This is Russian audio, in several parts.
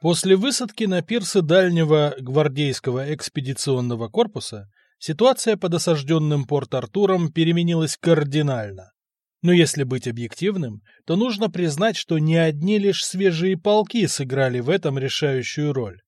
После высадки на пирсы дальнего гвардейского экспедиционного корпуса ситуация под осажденным Порт-Артуром переменилась кардинально. Но если быть объективным, то нужно признать, что не одни лишь свежие полки сыграли в этом решающую роль.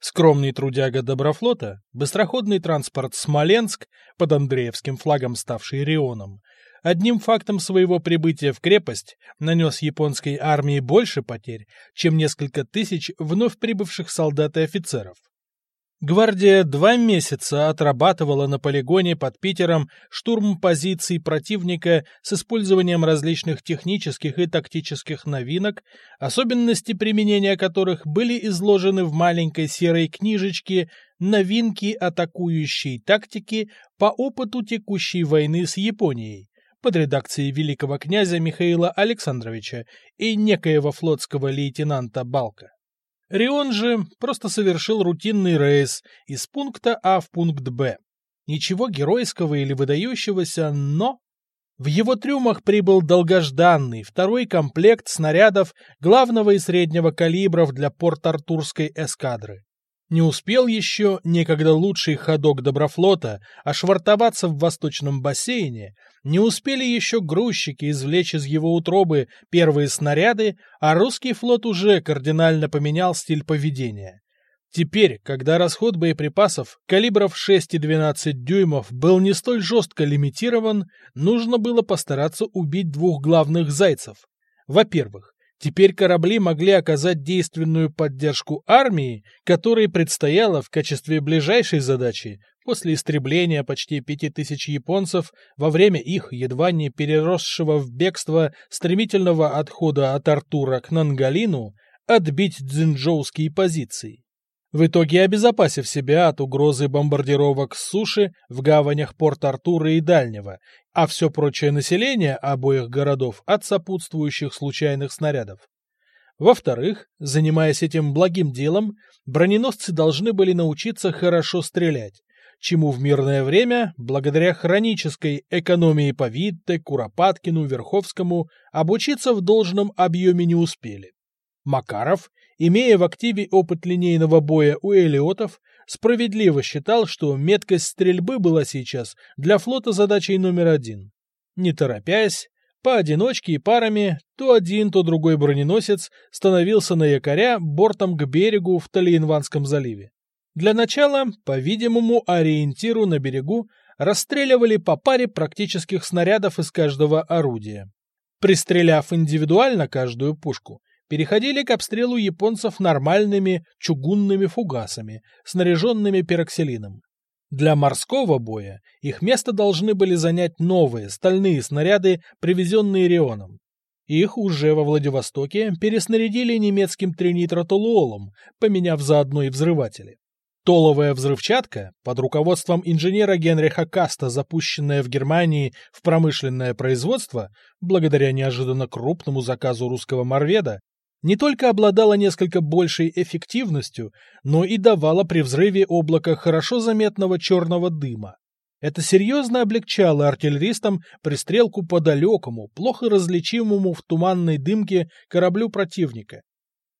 Скромный трудяга Доброфлота, быстроходный транспорт «Смоленск», под Андреевским флагом ставший Рионом, одним фактом своего прибытия в крепость нанес японской армии больше потерь, чем несколько тысяч вновь прибывших солдат и офицеров. Гвардия два месяца отрабатывала на полигоне под Питером штурм позиций противника с использованием различных технических и тактических новинок, особенности применения которых были изложены в маленькой серой книжечке «Новинки атакующей тактики по опыту текущей войны с Японией» под редакцией великого князя Михаила Александровича и некоего флотского лейтенанта Балка. Рион же просто совершил рутинный рейс из пункта А в пункт Б. Ничего геройского или выдающегося, но... В его трюмах прибыл долгожданный второй комплект снарядов главного и среднего калибров для порт-артурской эскадры. Не успел еще некогда лучший ходок Доброфлота ошвартоваться в восточном бассейне, не успели еще грузчики извлечь из его утробы первые снаряды, а русский флот уже кардинально поменял стиль поведения. Теперь, когда расход боеприпасов калибров 6 и 12 дюймов был не столь жестко лимитирован, нужно было постараться убить двух главных зайцев. Во-первых, Теперь корабли могли оказать действенную поддержку армии, которой предстояло в качестве ближайшей задачи после истребления почти пяти тысяч японцев во время их едва не переросшего в бегство стремительного отхода от Артура к Нангалину отбить дзинджоуские позиции в итоге обезопасив себя от угрозы бомбардировок с суши в гаванях Порт-Артура и Дальнего, а все прочее население обоих городов от сопутствующих случайных снарядов. Во-вторых, занимаясь этим благим делом, броненосцы должны были научиться хорошо стрелять, чему в мирное время, благодаря хронической экономии по Витте, Куропаткину, Верховскому, обучиться в должном объеме не успели. Макаров имея в активе опыт линейного боя у элиотов, справедливо считал, что меткость стрельбы была сейчас для флота задачей номер один. Не торопясь, поодиночке и парами, то один, то другой броненосец становился на якоря бортом к берегу в Талиенванском заливе. Для начала, по-видимому, ориентиру на берегу расстреливали по паре практических снарядов из каждого орудия. Пристреляв индивидуально каждую пушку, переходили к обстрелу японцев нормальными чугунными фугасами, снаряженными пероксилином. Для морского боя их место должны были занять новые стальные снаряды, привезенные Рионом. Их уже во Владивостоке переснарядили немецким тринитротолуолом, поменяв заодно и взрыватели. Толовая взрывчатка, под руководством инженера Генриха Каста, запущенная в Германии в промышленное производство, благодаря неожиданно крупному заказу русского морведа, не только обладала несколько большей эффективностью, но и давала при взрыве облако хорошо заметного черного дыма. Это серьезно облегчало артиллеристам пристрелку по далекому, плохо различимому в туманной дымке кораблю противника.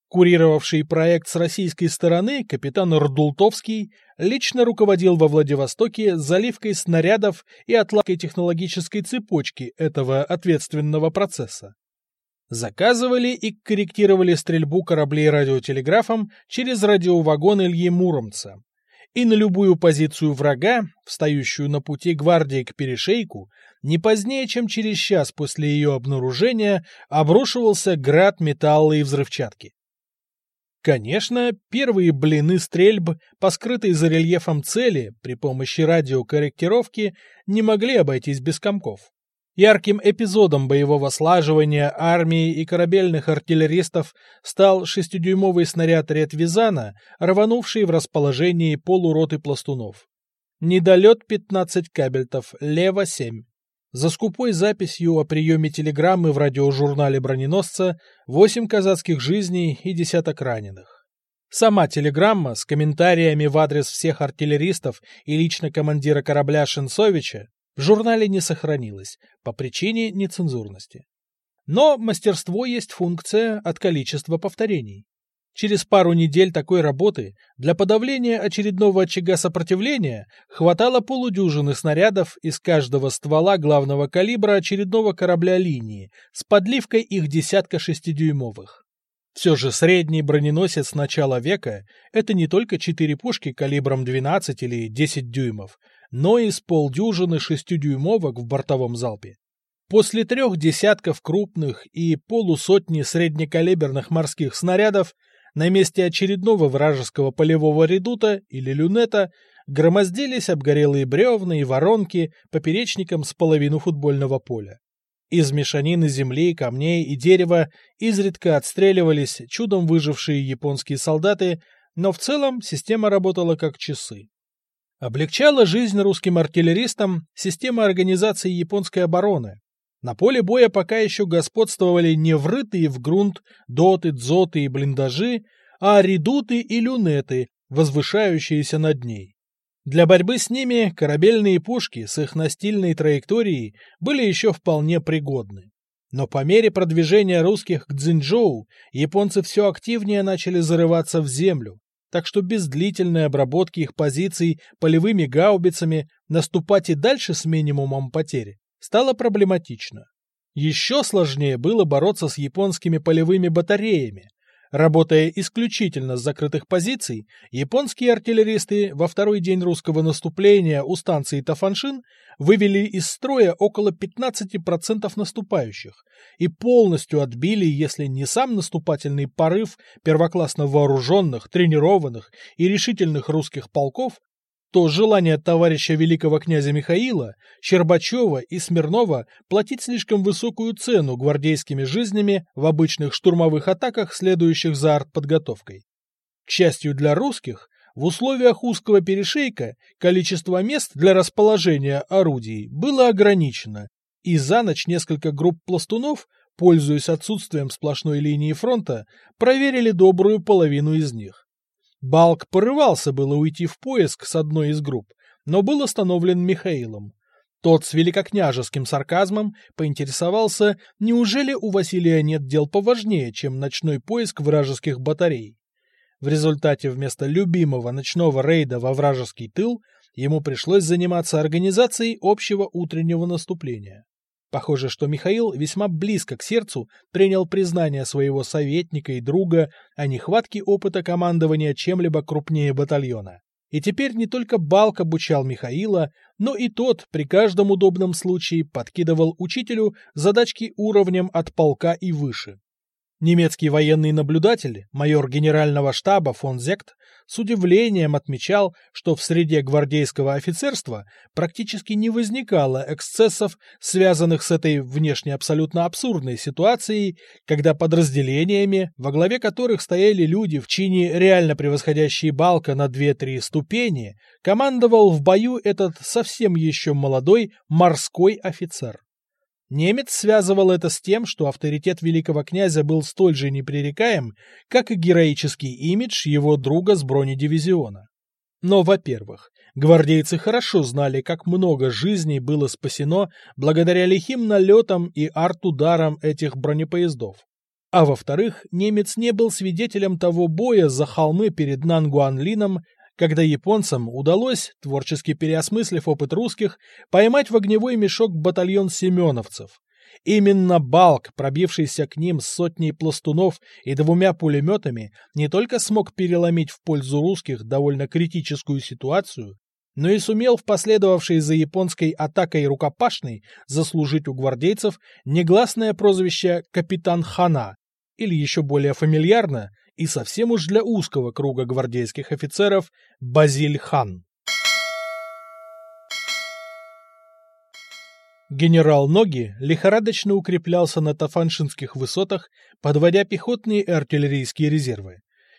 Курировавший проект с российской стороны капитан Рдултовский лично руководил во Владивостоке заливкой снарядов и отладкой технологической цепочки этого ответственного процесса. Заказывали и корректировали стрельбу кораблей радиотелеграфом через радиовагон Ильи Муромца. И на любую позицию врага, встающую на пути гвардии к перешейку, не позднее, чем через час после ее обнаружения, обрушивался град металла и взрывчатки. Конечно, первые блины стрельб по скрытой за рельефом цели при помощи радиокорректировки не могли обойтись без комков. Ярким эпизодом боевого слаживания армии и корабельных артиллеристов стал шестидюймовый снаряд Ретвизана, рванувший в расположении полуроты пластунов. Недолет 15 кабельтов, лево 7. За скупой записью о приеме телеграммы в радиожурнале броненосца 8 казацких жизней и десяток раненых. Сама телеграмма с комментариями в адрес всех артиллеристов и лично командира корабля Шенцовича в журнале не сохранилось по причине нецензурности. Но мастерство есть функция от количества повторений. Через пару недель такой работы для подавления очередного очага сопротивления хватало полудюжины снарядов из каждого ствола главного калибра очередного корабля линии с подливкой их десятка шестидюймовых. Все же средний броненосец начала века – это не только четыре пушки калибром 12 или 10 дюймов, но и с полдюжины шестидюймовок в бортовом залпе. После трех десятков крупных и полусотни среднекалиберных морских снарядов на месте очередного вражеского полевого редута или люнета громоздились обгорелые бревна и воронки поперечником с половину футбольного поля. Из мешанины земли, камней и дерева изредка отстреливались чудом выжившие японские солдаты, но в целом система работала как часы. Облегчала жизнь русским артиллеристам система организации японской обороны, на поле боя пока еще господствовали не врытые в грунт доты, дзоты и блиндажи, а редуты и люнеты, возвышающиеся над ней. Для борьбы с ними корабельные пушки с их настильной траекторией были еще вполне пригодны. Но по мере продвижения русских к Цзиньчжоу японцы все активнее начали зарываться в землю, так что без длительной обработки их позиций полевыми гаубицами наступать и дальше с минимумом потери стало проблематично. Еще сложнее было бороться с японскими полевыми батареями. Работая исключительно с закрытых позиций, японские артиллеристы во второй день русского наступления у станции Тафаншин вывели из строя около 15% наступающих и полностью отбили, если не сам наступательный порыв первоклассно вооруженных, тренированных и решительных русских полков, то желание товарища великого князя Михаила, Щербачева и Смирнова платить слишком высокую цену гвардейскими жизнями в обычных штурмовых атаках, следующих за артподготовкой. К счастью для русских, в условиях узкого перешейка количество мест для расположения орудий было ограничено, и за ночь несколько групп пластунов, пользуясь отсутствием сплошной линии фронта, проверили добрую половину из них. Балк порывался было уйти в поиск с одной из групп, но был остановлен Михаилом. Тот с великокняжеским сарказмом поинтересовался, неужели у Василия нет дел поважнее, чем ночной поиск вражеских батарей. В результате вместо любимого ночного рейда во вражеский тыл ему пришлось заниматься организацией общего утреннего наступления. Похоже, что Михаил весьма близко к сердцу принял признание своего советника и друга о нехватке опыта командования чем-либо крупнее батальона. И теперь не только Балк обучал Михаила, но и тот при каждом удобном случае подкидывал учителю задачки уровнем от полка и выше. Немецкий военный наблюдатель, майор генерального штаба фон Зект, с удивлением отмечал, что в среде гвардейского офицерства практически не возникало эксцессов, связанных с этой внешне абсолютно абсурдной ситуацией, когда подразделениями, во главе которых стояли люди в чине реально превосходящие Балка на 2-3 ступени, командовал в бою этот совсем еще молодой морской офицер. Немец связывал это с тем, что авторитет великого князя был столь же непререкаем, как и героический имидж его друга с бронедивизиона. Но, во-первых, гвардейцы хорошо знали, как много жизней было спасено благодаря лихим налетам и арт-ударам этих бронепоездов. А во-вторых, немец не был свидетелем того боя за холмы перед Нангуанлином когда японцам удалось, творчески переосмыслив опыт русских, поймать в огневой мешок батальон семеновцев. Именно Балк, пробившийся к ним с сотней пластунов и двумя пулеметами, не только смог переломить в пользу русских довольно критическую ситуацию, но и сумел в последовавшей за японской атакой рукопашной заслужить у гвардейцев негласное прозвище «Капитан Хана», или еще более фамильярно, и совсем уж для узкого круга гвардейских офицеров Базиль Хан. Генерал Ноги лихорадочно укреплялся на Тафаншинских высотах, подводя пехотные и артиллерийские резервы.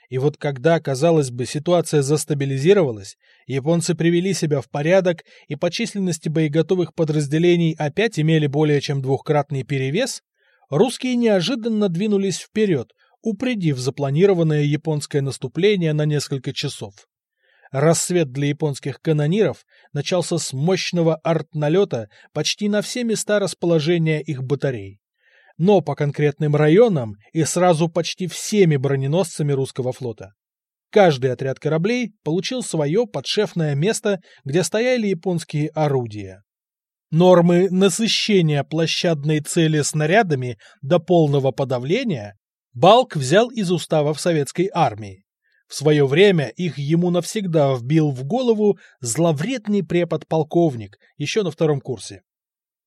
И вот когда, казалось бы, ситуация застабилизировалась, японцы привели себя в порядок и по численности боеготовых подразделений опять имели более чем двухкратный перевес, русские неожиданно двинулись вперед, упредив запланированное японское наступление на несколько часов. Рассвет для японских канониров начался с мощного арт-налета почти на все места расположения их батарей. но по конкретным районам и сразу почти всеми броненосцами русского флота. Каждый отряд кораблей получил свое подшефное место, где стояли японские орудия. Нормы насыщения площадной цели снарядами до полного подавления Балк взял из уставов советской армии. В свое время их ему навсегда вбил в голову зловредный препод-полковник еще на втором курсе.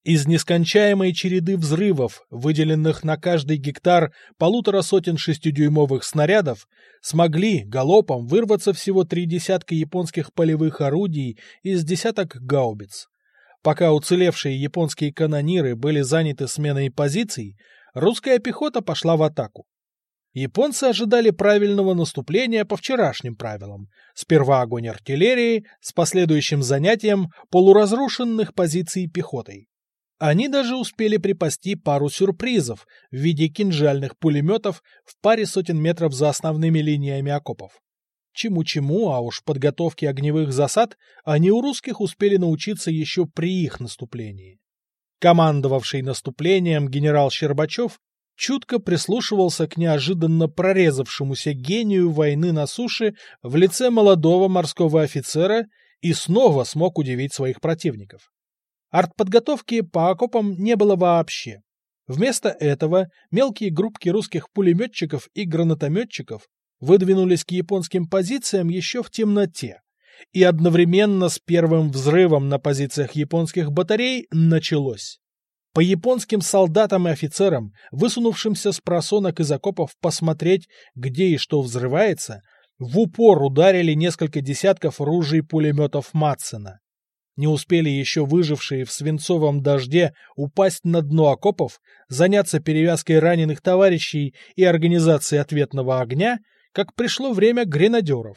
Из нескончаемой череды взрывов, выделенных на каждый гектар полутора сотен шестидюймовых снарядов, смогли галопом вырваться всего три десятка японских полевых орудий из десяток гаубиц. Пока уцелевшие японские канониры были заняты сменой позиций, русская пехота пошла в атаку. Японцы ожидали правильного наступления по вчерашним правилам. Сперва огонь артиллерии с последующим занятием полуразрушенных позиций пехотой. Они даже успели припасти пару сюрпризов в виде кинжальных пулеметов в паре сотен метров за основными линиями окопов. Чему-чему, а уж подготовке огневых засад они у русских успели научиться еще при их наступлении. Командовавший наступлением генерал Щербачев чутко прислушивался к неожиданно прорезавшемуся гению войны на суше в лице молодого морского офицера и снова смог удивить своих противников. Артподготовки по окопам не было вообще. Вместо этого мелкие группки русских пулеметчиков и гранатометчиков выдвинулись к японским позициям еще в темноте, и одновременно с первым взрывом на позициях японских батарей началось. По японским солдатам и офицерам, высунувшимся с просонок из окопов посмотреть, где и что взрывается, в упор ударили несколько десятков ружей пулеметов Матсена. Не успели еще выжившие в свинцовом дожде упасть на дно окопов, заняться перевязкой раненых товарищей и организацией ответного огня, как пришло время гренадеров.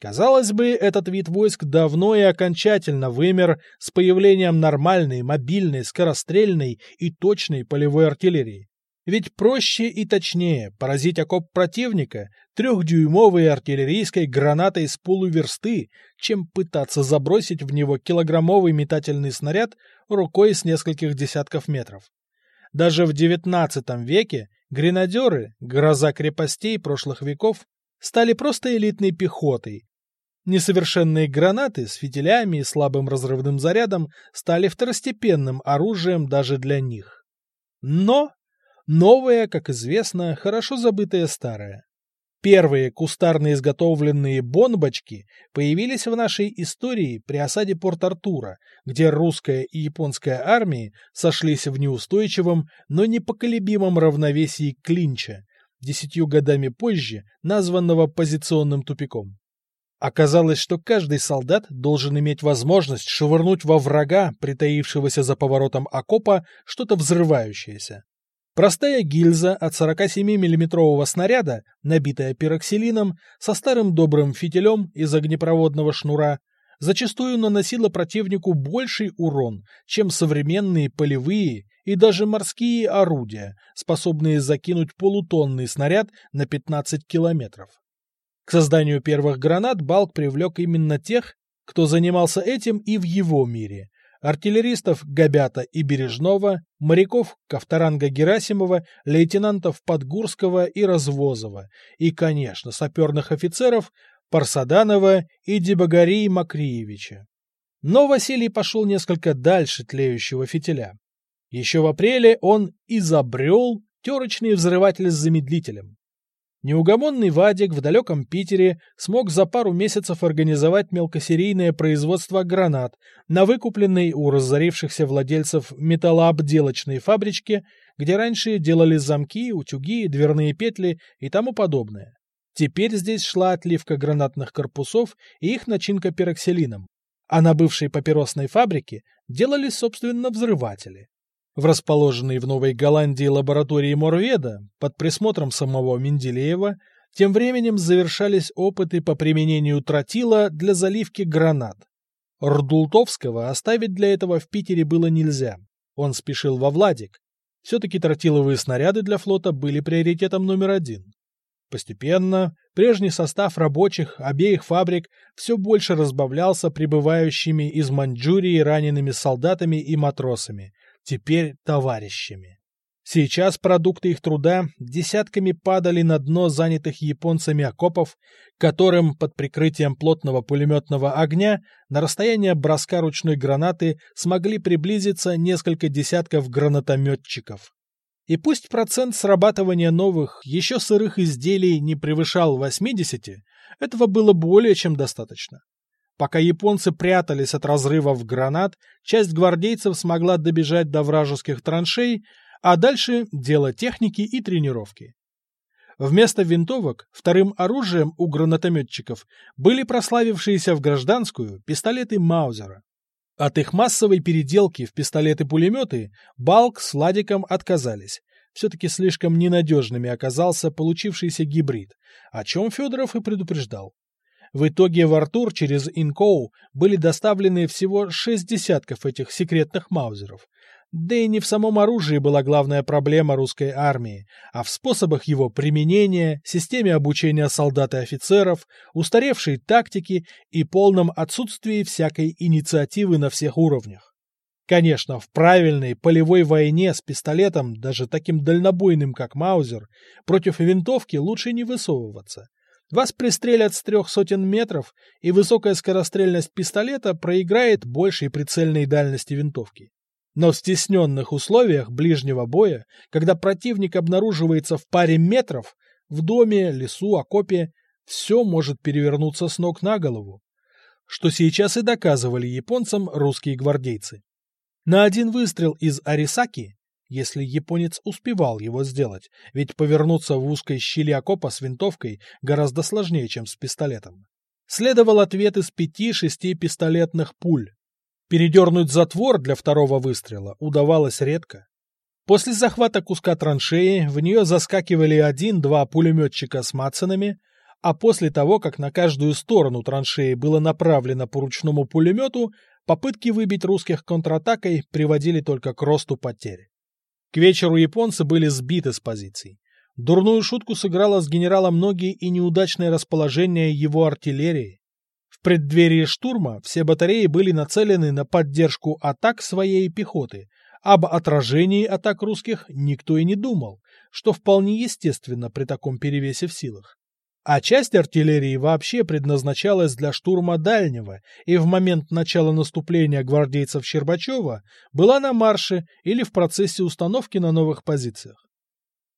Казалось бы, этот вид войск давно и окончательно вымер с появлением нормальной, мобильной, скорострельной и точной полевой артиллерии. Ведь проще и точнее поразить окоп противника трехдюймовой артиллерийской гранатой с полуверсты, чем пытаться забросить в него килограммовый метательный снаряд рукой с нескольких десятков метров. Даже в XIX веке гренадеры, гроза крепостей прошлых веков, стали просто элитной пехотой. Несовершенные гранаты с фитилями и слабым разрывным зарядом стали второстепенным оружием даже для них. Но Новое, как известно, хорошо забытое старое. Первые кустарно изготовленные бомбочки появились в нашей истории при осаде Порт-Артура, где русская и японская армии сошлись в неустойчивом, но непоколебимом равновесии клинча, десятью годами позже названного позиционным тупиком. Оказалось, что каждый солдат должен иметь возможность швырнуть во врага, притаившегося за поворотом окопа, что-то взрывающееся. Простая гильза от 47 миллиметрового снаряда, набитая пироксилином, со старым добрым фитилем из огнепроводного шнура, зачастую наносила противнику больший урон, чем современные полевые и даже морские орудия, способные закинуть полутонный снаряд на 15 километров. К созданию первых гранат Балк привлек именно тех, кто занимался этим и в его мире, артиллеристов Габята и Бережного, моряков Ковторанга Герасимова, лейтенантов Подгурского и Развозова, и, конечно, саперных офицеров Парсаданова и Дебагари Макриевича. Но Василий пошел несколько дальше тлеющего фитиля. Еще в апреле он изобрел терочный взрыватель с замедлителем. Неугомонный Вадик в далеком Питере смог за пару месяцев организовать мелкосерийное производство гранат на выкупленной у разорившихся владельцев металлообделочной фабричке, где раньше делали замки, утюги, дверные петли и тому подобное. Теперь здесь шла отливка гранатных корпусов и их начинка пероксилином, а на бывшей папиросной фабрике делали, собственно, взрыватели. В расположенной в Новой Голландии лаборатории Морведа под присмотром самого Менделеева тем временем завершались опыты по применению тротила для заливки гранат. Рдултовского оставить для этого в Питере было нельзя. Он спешил во Владик. Все-таки тротиловые снаряды для флота были приоритетом номер один. Постепенно прежний состав рабочих обеих фабрик все больше разбавлялся прибывающими из Маньчжурии ранеными солдатами и матросами, теперь товарищами. Сейчас продукты их труда десятками падали на дно занятых японцами окопов, которым под прикрытием плотного пулеметного огня на расстояние броска ручной гранаты смогли приблизиться несколько десятков гранатометчиков. И пусть процент срабатывания новых, еще сырых изделий не превышал 80, этого было более чем достаточно. Пока японцы прятались от разрывов гранат, часть гвардейцев смогла добежать до вражеских траншей, а дальше дело техники и тренировки. Вместо винтовок вторым оружием у гранатометчиков были прославившиеся в гражданскую пистолеты Маузера. От их массовой переделки в пистолеты-пулеметы Балк с Ладиком отказались. Все-таки слишком ненадежными оказался получившийся гибрид, о чем Федоров и предупреждал. В итоге в Артур через Инкоу были доставлены всего шесть десятков этих секретных маузеров, да и не в самом оружии была главная проблема русской армии, а в способах его применения, системе обучения солдат и офицеров, устаревшей тактике и полном отсутствии всякой инициативы на всех уровнях. Конечно, в правильной полевой войне с пистолетом, даже таким дальнобойным, как Маузер, против винтовки лучше не высовываться. Вас пристрелят с трех сотен метров, и высокая скорострельность пистолета проиграет большей прицельной дальности винтовки. Но в стесненных условиях ближнего боя, когда противник обнаруживается в паре метров, в доме, лесу, окопе, все может перевернуться с ног на голову. Что сейчас и доказывали японцам русские гвардейцы. На один выстрел из Арисаки, если японец успевал его сделать, ведь повернуться в узкой щели окопа с винтовкой гораздо сложнее, чем с пистолетом, следовал ответ из пяти-шести пистолетных пуль, Передернуть затвор для второго выстрела удавалось редко. После захвата куска траншеи в нее заскакивали один-два пулеметчика с Матсонами, а после того, как на каждую сторону траншеи было направлено по ручному пулемету, попытки выбить русских контратакой приводили только к росту потерь. К вечеру японцы были сбиты с позиций. Дурную шутку сыграло с генералом многие и неудачное расположение его артиллерии. В преддверии штурма все батареи были нацелены на поддержку атак своей пехоты. Об отражении атак русских никто и не думал, что вполне естественно при таком перевесе в силах. А часть артиллерии вообще предназначалась для штурма дальнего и в момент начала наступления гвардейцев Щербачева была на марше или в процессе установки на новых позициях.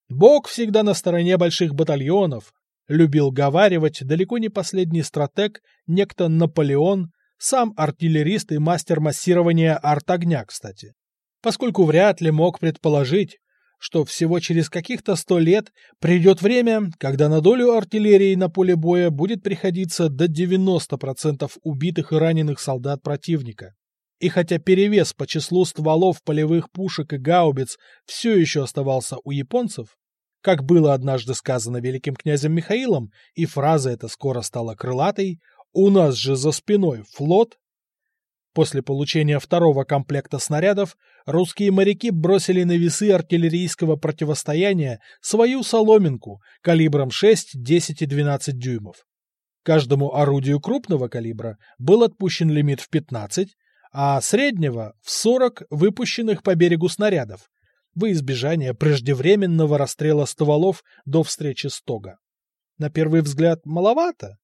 Бог всегда на стороне больших батальонов, любил говаривать далеко не последний стратег, некто Наполеон, сам артиллерист и мастер массирования арт-огня, кстати. Поскольку вряд ли мог предположить, что всего через каких-то сто лет придет время, когда на долю артиллерии на поле боя будет приходиться до 90% убитых и раненых солдат противника. И хотя перевес по числу стволов полевых пушек и гаубиц все еще оставался у японцев, как было однажды сказано великим князем Михаилом, и фраза эта скоро стала крылатой, «У нас же за спиной флот!» После получения второго комплекта снарядов русские моряки бросили на весы артиллерийского противостояния свою соломинку калибром 6, 10 и 12 дюймов. Каждому орудию крупного калибра был отпущен лимит в 15, а среднего – в 40 выпущенных по берегу снарядов, во избежание преждевременного расстрела стволов до встречи с Тога. На первый взгляд маловато.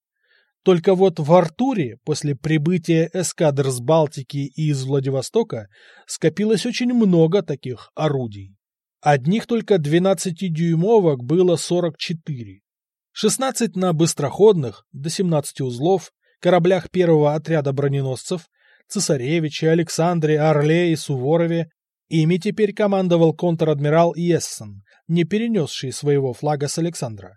Только вот в Артуре после прибытия эскадр с Балтики и из Владивостока скопилось очень много таких орудий. Одних только 12-дюймовок было 44. 16 на быстроходных, до 17 узлов, кораблях первого отряда броненосцев, Цесаревиче, Александре, Орле и Суворове Ими теперь командовал контр-адмирал Ессен, не перенесший своего флага с Александра.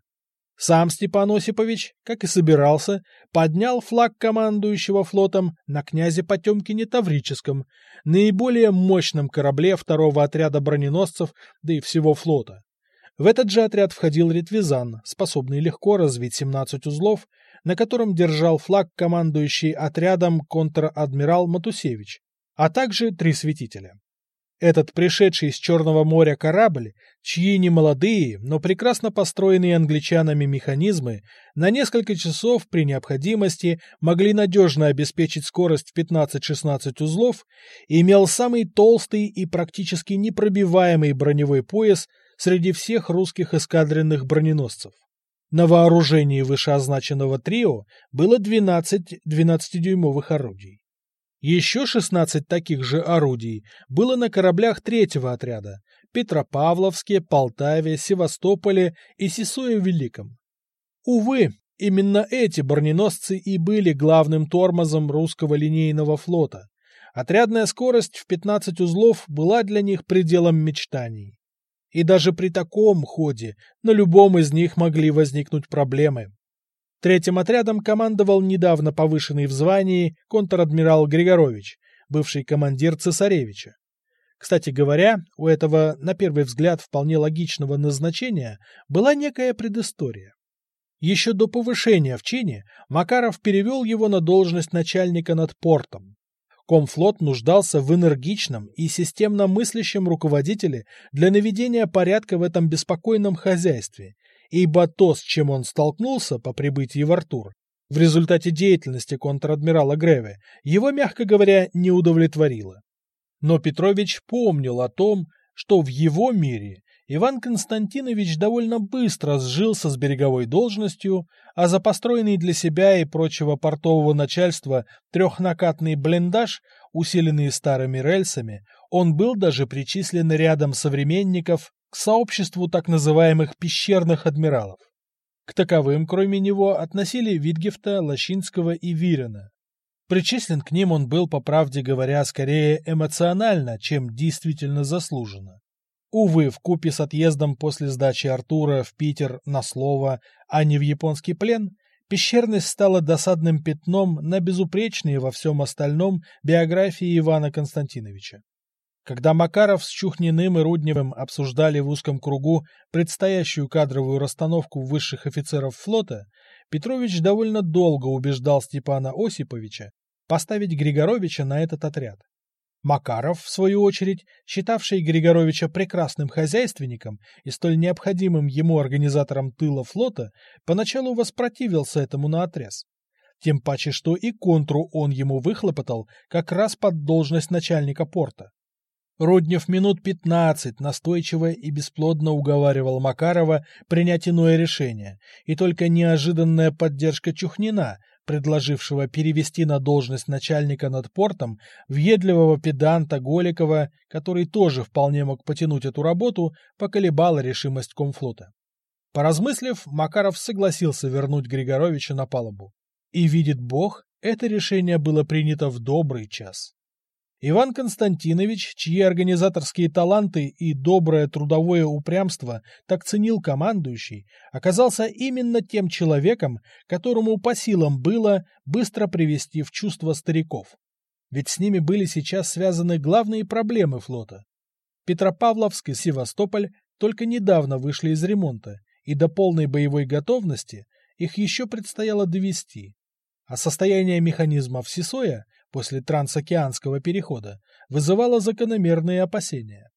Сам Степан Осипович, как и собирался, поднял флаг командующего флотом на князе Потемкине Таврическом, наиболее мощном корабле второго отряда броненосцев, да и всего флота. В этот же отряд входил Ретвизан, способный легко развить 17 узлов, на котором держал флаг командующий отрядом контр-адмирал Матусевич, а также три светителя. Этот пришедший с Черного моря корабль, чьи немолодые, но прекрасно построенные англичанами механизмы на несколько часов при необходимости могли надежно обеспечить скорость в 15-16 узлов, имел самый толстый и практически непробиваемый броневой пояс среди всех русских эскадренных броненосцев. На вооружении вышеозначенного трио было 12 12-дюймовых орудий. Еще 16 таких же орудий было на кораблях третьего отряда – Петропавловске, Полтаве, Севастополе и Сисуе-Великом. Увы, именно эти броненосцы и были главным тормозом русского линейного флота. Отрядная скорость в 15 узлов была для них пределом мечтаний. И даже при таком ходе на любом из них могли возникнуть проблемы. Третьим отрядом командовал недавно повышенный в звании контр-адмирал Григорович, бывший командир цесаревича. Кстати говоря, у этого, на первый взгляд, вполне логичного назначения была некая предыстория. Еще до повышения в чине Макаров перевел его на должность начальника над портом. Комфлот нуждался в энергичном и системно мыслящем руководителе для наведения порядка в этом беспокойном хозяйстве ибо то, с чем он столкнулся по прибытии в Артур, в результате деятельности контр-адмирала Греве, его, мягко говоря, не удовлетворило. Но Петрович помнил о том, что в его мире Иван Константинович довольно быстро сжился с береговой должностью, а за построенный для себя и прочего портового начальства трехнакатный блиндаж, усиленный старыми рельсами, он был даже причислен рядом современников к сообществу так называемых пещерных адмиралов. К таковым, кроме него, относили Витгефта, Лощинского и Вирена. Причислен к ним он был, по правде говоря, скорее эмоционально, чем действительно заслуженно. Увы, в купе с отъездом после сдачи Артура в Питер на слово, а не в японский плен, пещерность стала досадным пятном на безупречные во всем остальном биографии Ивана Константиновича. Когда Макаров с Чухниным и Рудневым обсуждали в узком кругу предстоящую кадровую расстановку высших офицеров флота, Петрович довольно долго убеждал Степана Осиповича поставить Григоровича на этот отряд. Макаров, в свою очередь, считавший Григоровича прекрасным хозяйственником и столь необходимым ему организатором тыла флота, поначалу воспротивился этому наотрез. Тем паче, что и контру он ему выхлопотал как раз под должность начальника порта. Руднев минут пятнадцать настойчиво и бесплодно уговаривал Макарова принять иное решение, и только неожиданная поддержка Чухнина, предложившего перевести на должность начальника над портом въедливого педанта Голикова, который тоже вполне мог потянуть эту работу, поколебала решимость комфлота. Поразмыслив, Макаров согласился вернуть Григоровича на палубу. И, видит Бог, это решение было принято в добрый час. Иван Константинович, чьи организаторские таланты и доброе трудовое упрямство так ценил командующий, оказался именно тем человеком, которому по силам было быстро привести в чувство стариков. Ведь с ними были сейчас связаны главные проблемы флота. Петропавловск и Севастополь только недавно вышли из ремонта, и до полной боевой готовности их еще предстояло довести. А состояние механизмов Сисоя после трансокеанского перехода вызывало закономерные опасения.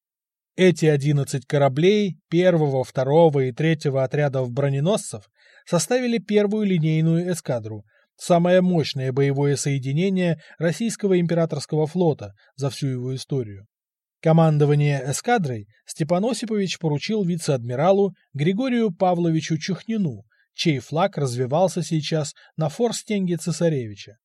Эти 11 кораблей первого, второго и третьего отрядов броненосцев составили первую линейную эскадру, самое мощное боевое соединение российского императорского флота за всю его историю. Командование эскадрой Степан Осипович поручил вице-адмиралу Григорию Павловичу Чухнину, чей флаг развивался сейчас на форстенге цесаревича.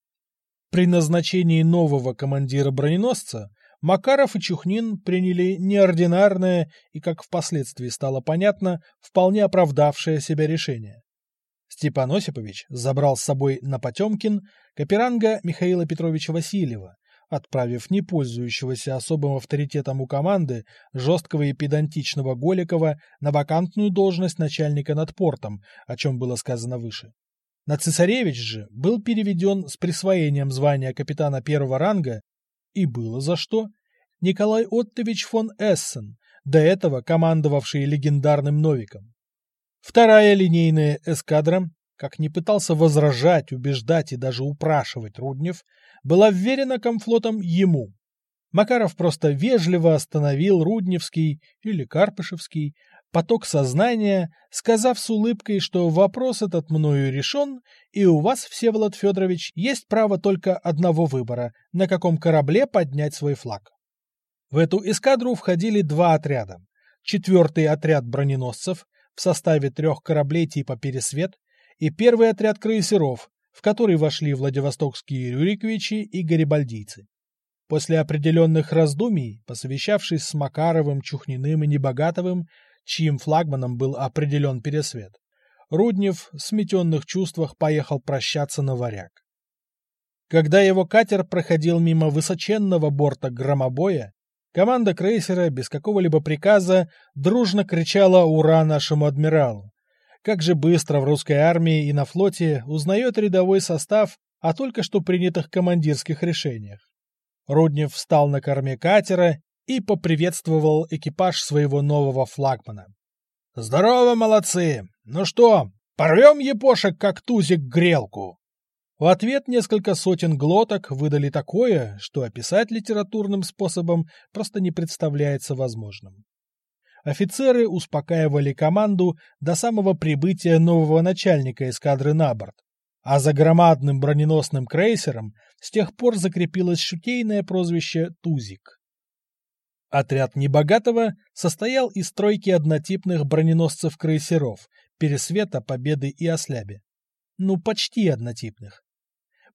При назначении нового командира броненосца Макаров и Чухнин приняли неординарное и, как впоследствии стало понятно, вполне оправдавшее себя решение. Степан Осипович забрал с собой на Потемкин каперанга Михаила Петровича Васильева, отправив не пользующегося особым авторитетом у команды жесткого и педантичного Голикова на вакантную должность начальника над портом, о чем было сказано выше. На цесаревич же был переведен с присвоением звания капитана первого ранга, и было за что, Николай Оттович фон Эссен, до этого командовавший легендарным Новиком. Вторая линейная эскадра, как не пытался возражать, убеждать и даже упрашивать Руднев, была вверена комфлотом ему. Макаров просто вежливо остановил Рудневский или Карпышевский поток сознания, сказав с улыбкой, что вопрос этот мною решен, и у вас, Всеволод Федорович, есть право только одного выбора, на каком корабле поднять свой флаг. В эту эскадру входили два отряда. Четвертый отряд броненосцев в составе трех кораблей типа «Пересвет» и первый отряд крейсеров, в который вошли Владивостокские Рюриковичи и Гарибальдийцы. После определенных раздумий, посовещавшись с Макаровым, Чухниным и Небогатовым, чьим флагманом был определен Пересвет, Руднев в сметенных чувствах поехал прощаться на варяг. Когда его катер проходил мимо высоченного борта громобоя, команда крейсера без какого-либо приказа дружно кричала «Ура нашему адмиралу!». Как же быстро в русской армии и на флоте узнает рядовой состав о только что принятых командирских решениях. Руднев встал на корме катера и поприветствовал экипаж своего нового флагмана. «Здорово, молодцы! Ну что, порвем епошек, как тузик, грелку?» В ответ несколько сотен глоток выдали такое, что описать литературным способом просто не представляется возможным. Офицеры успокаивали команду до самого прибытия нового начальника эскадры на борт, а за громадным броненосным крейсером с тех пор закрепилось шутейное прозвище «Тузик». Отряд Небогатого состоял из тройки однотипных броненосцев-крейсеров «Пересвета», «Победы» и «Осляби». Ну, почти однотипных.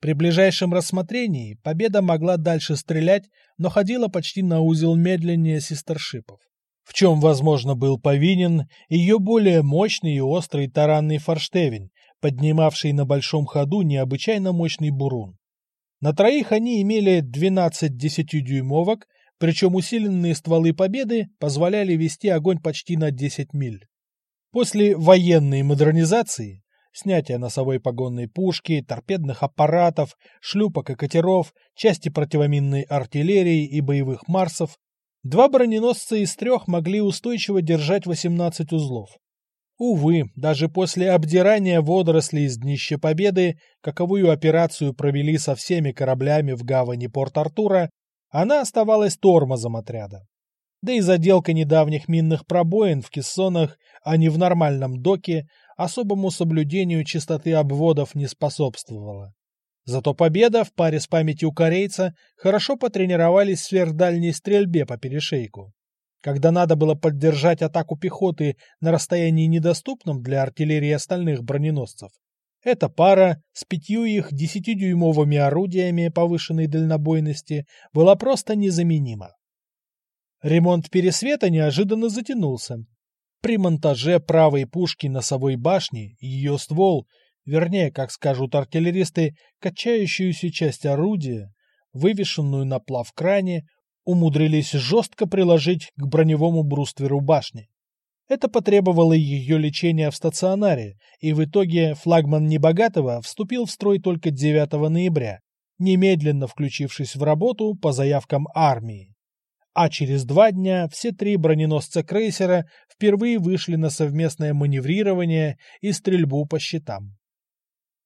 При ближайшем рассмотрении «Победа» могла дальше стрелять, но ходила почти на узел медленнее сестершипов. В чем, возможно, был повинен ее более мощный и острый таранный форштевень, поднимавший на большом ходу необычайно мощный бурун. На троих они имели 12 десятидюймовок, причем усиленные стволы Победы позволяли вести огонь почти на 10 миль. После военной модернизации, снятия носовой погонной пушки, торпедных аппаратов, шлюпок и катеров, части противоминной артиллерии и боевых марсов, два броненосца из трех могли устойчиво держать 18 узлов. Увы, даже после обдирания водорослей из днища Победы, каковую операцию провели со всеми кораблями в гавани Порт-Артура, она оставалась тормозом отряда. Да и заделка недавних минных пробоин в кессонах, а не в нормальном доке, особому соблюдению чистоты обводов не способствовала. Зато Победа в паре с памятью корейца хорошо потренировались в сверхдальней стрельбе по перешейку. Когда надо было поддержать атаку пехоты на расстоянии недоступном для артиллерии остальных броненосцев, эта пара с пятью их десятидюймовыми орудиями повышенной дальнобойности была просто незаменима. Ремонт пересвета неожиданно затянулся. При монтаже правой пушки носовой башни ее ствол, вернее, как скажут артиллеристы, качающуюся часть орудия, вывешенную на плавкране, умудрились жестко приложить к броневому брустверу башни. Это потребовало ее лечения в стационаре, и в итоге флагман Небогатого вступил в строй только 9 ноября, немедленно включившись в работу по заявкам армии. А через два дня все три броненосца крейсера впервые вышли на совместное маневрирование и стрельбу по щитам.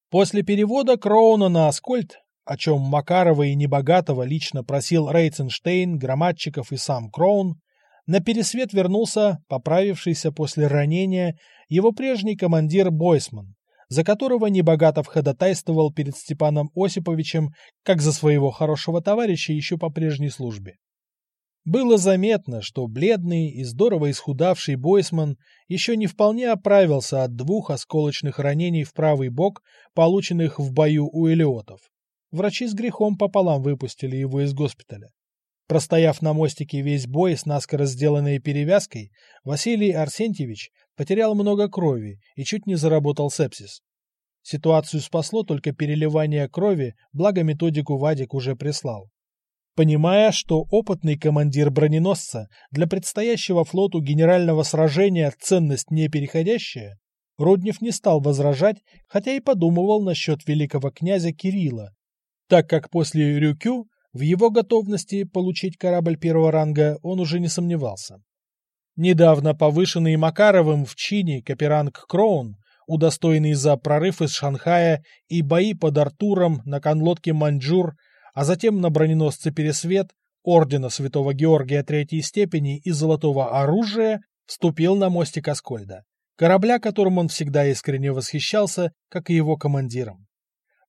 После перевода Кроуна на Аскольд о чем Макарова и Небогатого лично просил Рейценштейн, Громадчиков и сам Кроун, на пересвет вернулся поправившийся после ранения его прежний командир Бойсман, за которого Небогатов ходатайствовал перед Степаном Осиповичем как за своего хорошего товарища еще по прежней службе. Было заметно, что бледный и здорово исхудавший Бойсман еще не вполне оправился от двух осколочных ранений в правый бок, полученных в бою у элиотов. Врачи с грехом пополам выпустили его из госпиталя. Простояв на мостике весь бой с наскоро сделанной перевязкой, Василий Арсентьевич потерял много крови и чуть не заработал сепсис. Ситуацию спасло только переливание крови, благо методику Вадик уже прислал. Понимая, что опытный командир броненосца для предстоящего флоту генерального сражения ценность непереходящая, Роднев не стал возражать, хотя и подумывал насчет великого князя Кирилла, так как после Рюкю в его готовности получить корабль первого ранга он уже не сомневался. Недавно повышенный Макаровым в чине Каперанг Кроун, удостоенный за прорыв из Шанхая и бои под Артуром на конлодке Маньчжур, а затем на броненосце Пересвет, ордена Святого Георгия Третьей степени и золотого оружия, вступил на мостик Аскольда, корабля, которым он всегда искренне восхищался, как и его командиром.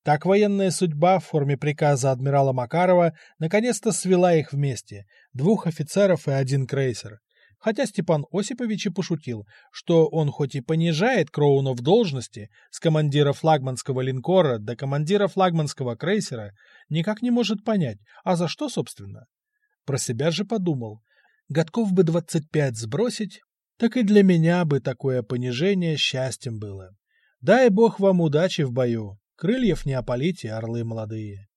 Так военная судьба в форме приказа адмирала Макарова наконец-то свела их вместе, двух офицеров и один крейсер. Хотя Степан Осипович и пошутил, что он хоть и понижает Кроуна в должности с командира флагманского линкора до командира флагманского крейсера, никак не может понять, а за что, собственно. Про себя же подумал, годков бы 25 сбросить, так и для меня бы такое понижение счастьем было. Дай бог вам удачи в бою, крыльев не опалите, орлы молодые.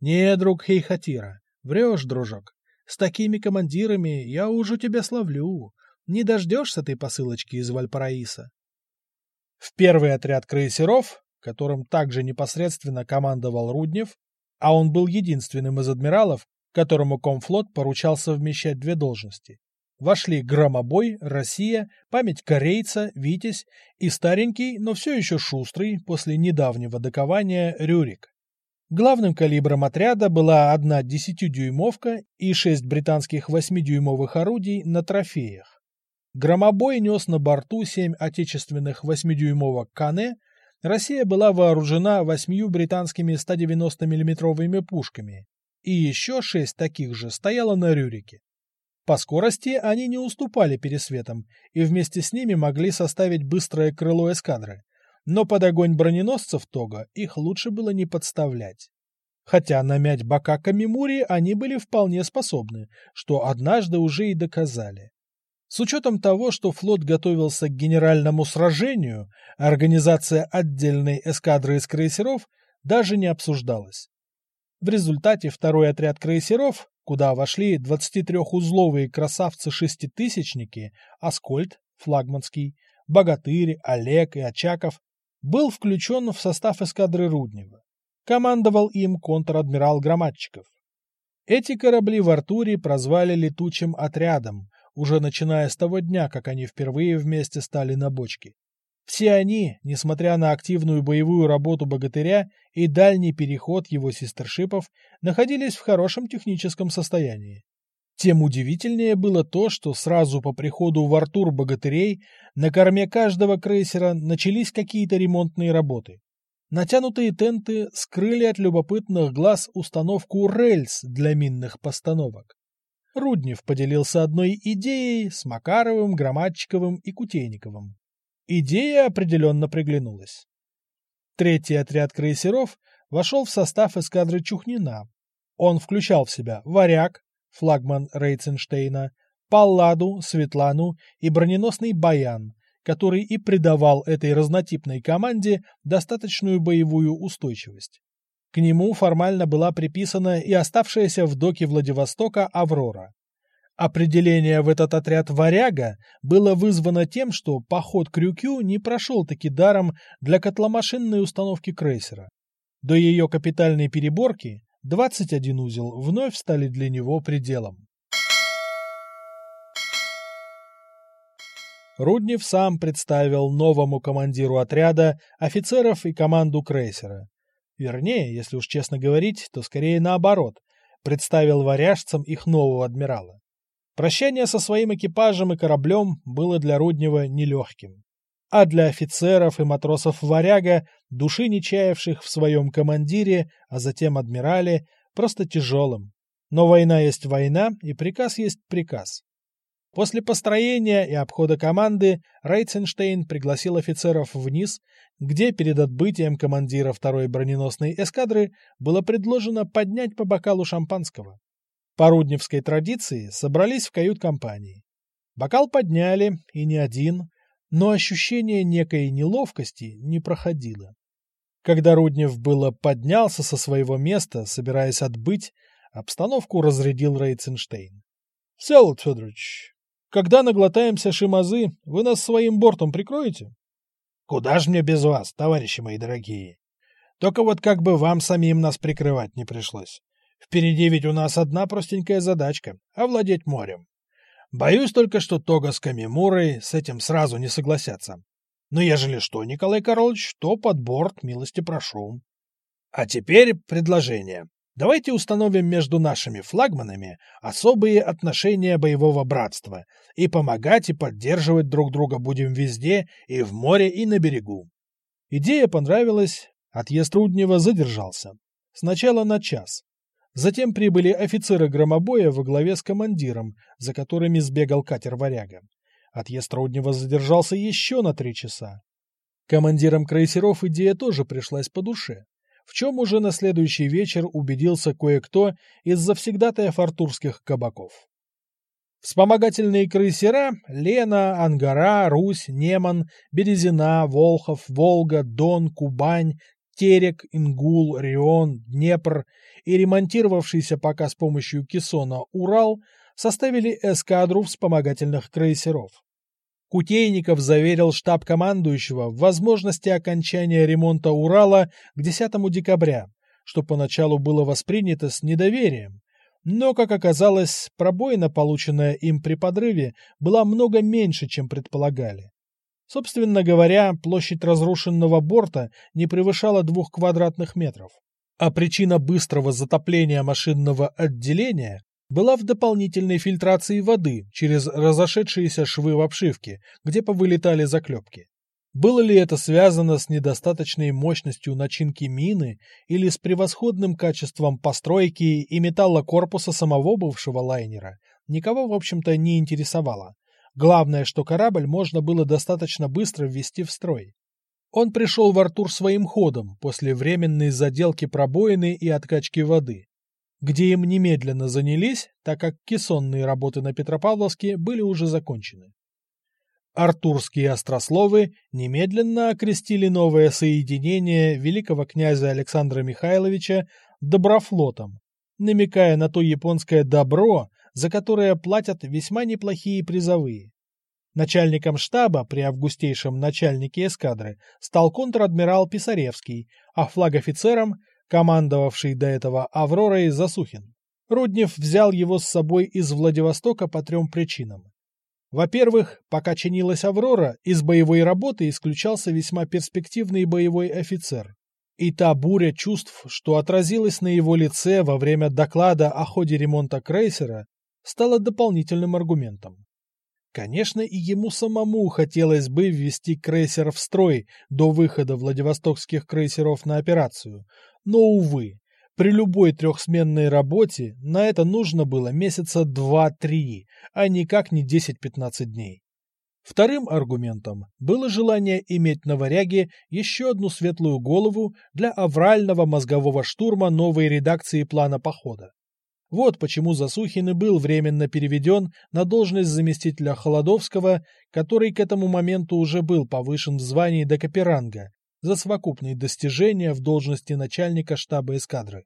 Не, друг Хейхатира, врешь, дружок. С такими командирами я уже тебя славлю. Не дождешься ты посылочки из Вальпараиса. В первый отряд крейсеров, которым также непосредственно командовал Руднев, а он был единственным из адмиралов, которому комфлот поручал совмещать две должности, вошли Громобой, Россия, память корейца, Витязь и старенький, но все еще шустрый после недавнего докования Рюрик. Главным калибром отряда была одна 10-дюймовка и шесть британских 8-дюймовых орудий на трофеях. Громобой нес на борту семь отечественных 8-дюймовок Кане, Россия была вооружена восьмью британскими 190 миллиметровыми пушками, и еще шесть таких же стояло на Рюрике. По скорости они не уступали пересветам, и вместе с ними могли составить быстрое крыло эскадры но под огонь броненосцев Тога их лучше было не подставлять. Хотя намять бока Камимури они были вполне способны, что однажды уже и доказали. С учетом того, что флот готовился к генеральному сражению, организация отдельной эскадры из крейсеров даже не обсуждалась. В результате второй отряд крейсеров, куда вошли 23-узловые красавцы-шеститысячники, Аскольд, флагманский, Богатырь, Олег и Очаков, был включен в состав эскадры Руднева. Командовал им контр-адмирал Громадчиков. Эти корабли в Артуре прозвали летучим отрядом, уже начиная с того дня, как они впервые вместе стали на бочке. Все они, несмотря на активную боевую работу богатыря и дальний переход его сестершипов, находились в хорошем техническом состоянии. Тем удивительнее было то, что сразу по приходу в Артур богатырей на корме каждого крейсера начались какие-то ремонтные работы. Натянутые тенты скрыли от любопытных глаз установку рельс для минных постановок. Руднев поделился одной идеей с Макаровым, Громадчиковым и Кутейниковым. Идея определенно приглянулась. Третий отряд крейсеров вошел в состав эскадры Чухнина. Он включал в себя «Варяг», флагман Рейценштейна, Палладу, Светлану и броненосный Баян, который и придавал этой разнотипной команде достаточную боевую устойчивость. К нему формально была приписана и оставшаяся в доке Владивостока «Аврора». Определение в этот отряд «Варяга» было вызвано тем, что поход к Рюкю не прошел таки даром для котломашинной установки крейсера. До ее капитальной переборки 21 узел вновь стали для него пределом. Руднев сам представил новому командиру отряда офицеров и команду крейсера. Вернее, если уж честно говорить, то скорее наоборот, представил варяжцам их нового адмирала. Прощание со своим экипажем и кораблем было для Руднева нелегким а для офицеров и матросов «Варяга», души не чаявших в своем командире, а затем адмирале, просто тяжелым. Но война есть война, и приказ есть приказ. После построения и обхода команды Рейценштейн пригласил офицеров вниз, где перед отбытием командира второй броненосной эскадры было предложено поднять по бокалу шампанского. По рудневской традиции собрались в кают-компании. Бокал подняли, и не один, но ощущение некой неловкости не проходило. Когда Руднев было поднялся со своего места, собираясь отбыть, обстановку разрядил Рейценштейн. — Всеволод Федорович, когда наглотаемся шимазы, вы нас своим бортом прикроете? — Куда ж мне без вас, товарищи мои дорогие? Только вот как бы вам самим нас прикрывать не пришлось. Впереди ведь у нас одна простенькая задачка — овладеть морем. Боюсь только, что Тога с Камимурой с этим сразу не согласятся. Но ежели что, Николай Карлович, то под борт милости прошу. А теперь предложение. Давайте установим между нашими флагманами особые отношения боевого братства и помогать и поддерживать друг друга будем везде, и в море, и на берегу. Идея понравилась, отъезд Руднева задержался. Сначала на час. Затем прибыли офицеры громобоя во главе с командиром, за которыми сбегал катер «Варяга». Отъезд Руднева задержался еще на три часа. Командирам крейсеров идея тоже пришлась по душе в чем уже на следующий вечер убедился кое-кто из завсегдатаев артурских кабаков. Вспомогательные крейсера Лена, Ангара, Русь, Неман, Березина, Волхов, Волга, Дон, Кубань, Терек, Ингул, Рион, Днепр и ремонтировавшийся пока с помощью кессона Урал составили эскадру вспомогательных крейсеров. Кутейников заверил штаб командующего в возможности окончания ремонта Урала к 10 декабря, что поначалу было воспринято с недоверием. Но, как оказалось, пробоина, полученная им при подрыве, была много меньше, чем предполагали. Собственно говоря, площадь разрушенного борта не превышала двух квадратных метров. А причина быстрого затопления машинного отделения была в дополнительной фильтрации воды через разошедшиеся швы в обшивке, где повылетали заклепки. Было ли это связано с недостаточной мощностью начинки мины или с превосходным качеством постройки и металлокорпуса самого бывшего лайнера, никого, в общем-то, не интересовало. Главное, что корабль можно было достаточно быстро ввести в строй. Он пришел в Артур своим ходом после временной заделки пробоины и откачки воды где им немедленно занялись, так как кессонные работы на Петропавловске были уже закончены. Артурские острословы немедленно окрестили новое соединение великого князя Александра Михайловича доброфлотом, намекая на то японское добро, за которое платят весьма неплохие призовые. Начальником штаба при августейшем начальнике эскадры стал контр-адмирал Писаревский, а флаг-офицером командовавший до этого Авророй Засухин. Руднев взял его с собой из Владивостока по трем причинам. Во-первых, пока чинилась «Аврора», из боевой работы исключался весьма перспективный боевой офицер. И та буря чувств, что отразилась на его лице во время доклада о ходе ремонта крейсера, стала дополнительным аргументом. Конечно, и ему самому хотелось бы ввести крейсер в строй до выхода Владивостокских крейсеров на операцию, но, увы, при любой трехсменной работе на это нужно было месяца два-три, а никак не 10-15 дней. Вторым аргументом было желание иметь на варяге еще одну светлую голову для аврального мозгового штурма новой редакции плана похода. Вот почему Засухин и был временно переведен на должность заместителя Холодовского, который к этому моменту уже был повышен в звании до Каперанга, за совокупные достижения в должности начальника штаба эскадры.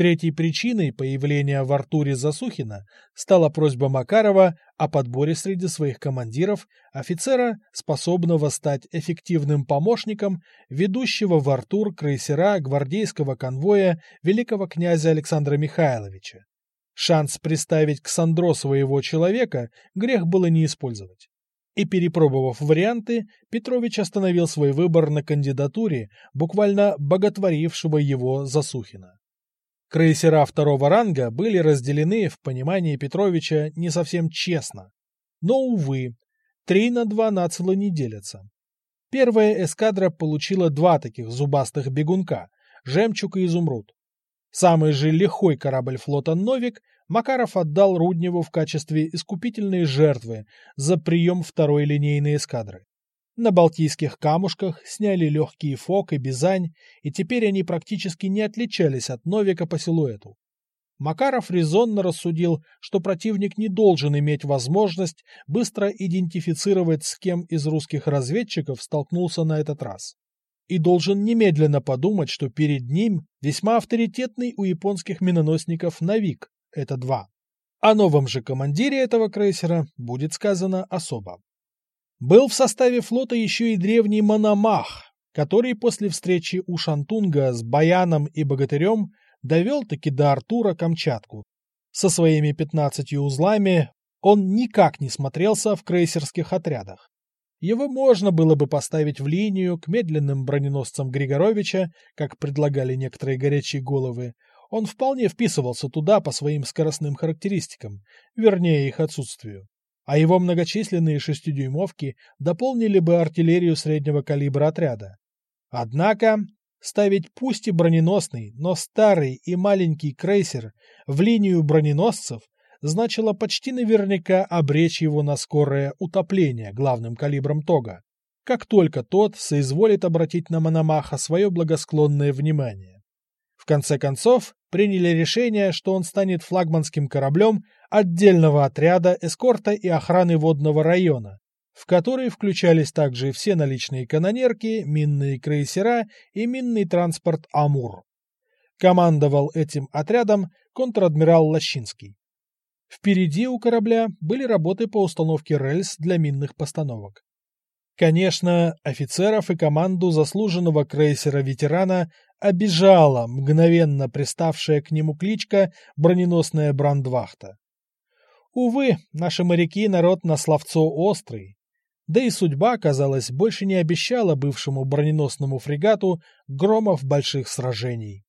Третьей причиной появления в Артуре Засухина стала просьба Макарова о подборе среди своих командиров офицера, способного стать эффективным помощником ведущего в Артур крейсера гвардейского конвоя великого князя Александра Михайловича. Шанс приставить к Сандро своего человека грех было не использовать. И перепробовав варианты, Петрович остановил свой выбор на кандидатуре, буквально боготворившего его Засухина. Крейсера второго ранга были разделены в понимании Петровича не совсем честно. Но, увы, три на два нацело не делятся. Первая эскадра получила два таких зубастых бегунка – «Жемчуг» и «Изумруд». Самый же лихой корабль флота «Новик» Макаров отдал Рудневу в качестве искупительной жертвы за прием второй линейной эскадры. На Балтийских камушках сняли легкие фок и бизань, и теперь они практически не отличались от Новика по силуэту. Макаров резонно рассудил, что противник не должен иметь возможность быстро идентифицировать, с кем из русских разведчиков столкнулся на этот раз. И должен немедленно подумать, что перед ним весьма авторитетный у японских миноносников Навик, это два. О новом же командире этого крейсера будет сказано особо. Был в составе флота еще и древний Мономах, который после встречи у Шантунга с Баяном и Богатырем довел-таки до Артура Камчатку. Со своими пятнадцатью узлами он никак не смотрелся в крейсерских отрядах. Его можно было бы поставить в линию к медленным броненосцам Григоровича, как предлагали некоторые горячие головы, Он вполне вписывался туда по своим скоростным характеристикам, вернее их отсутствию. А его многочисленные шестидюймовки дополнили бы артиллерию среднего калибра отряда. Однако ставить пусть и броненосный, но старый и маленький крейсер в линию броненосцев значило почти наверняка обречь его на скорое утопление главным калибром Тога, как только тот соизволит обратить на Мономаха свое благосклонное внимание. В конце концов, приняли решение, что он станет флагманским кораблем отдельного отряда эскорта и охраны водного района, в который включались также все наличные канонерки, минные крейсера и минный транспорт «Амур». Командовал этим отрядом контр-адмирал Лощинский. Впереди у корабля были работы по установке рельс для минных постановок. Конечно, офицеров и команду заслуженного крейсера-ветерана обижала мгновенно приставшая к нему кличка броненосная брандвахта. Увы, наши моряки народ на словцо острый. Да и судьба, казалось, больше не обещала бывшему броненосному фрегату громов больших сражений.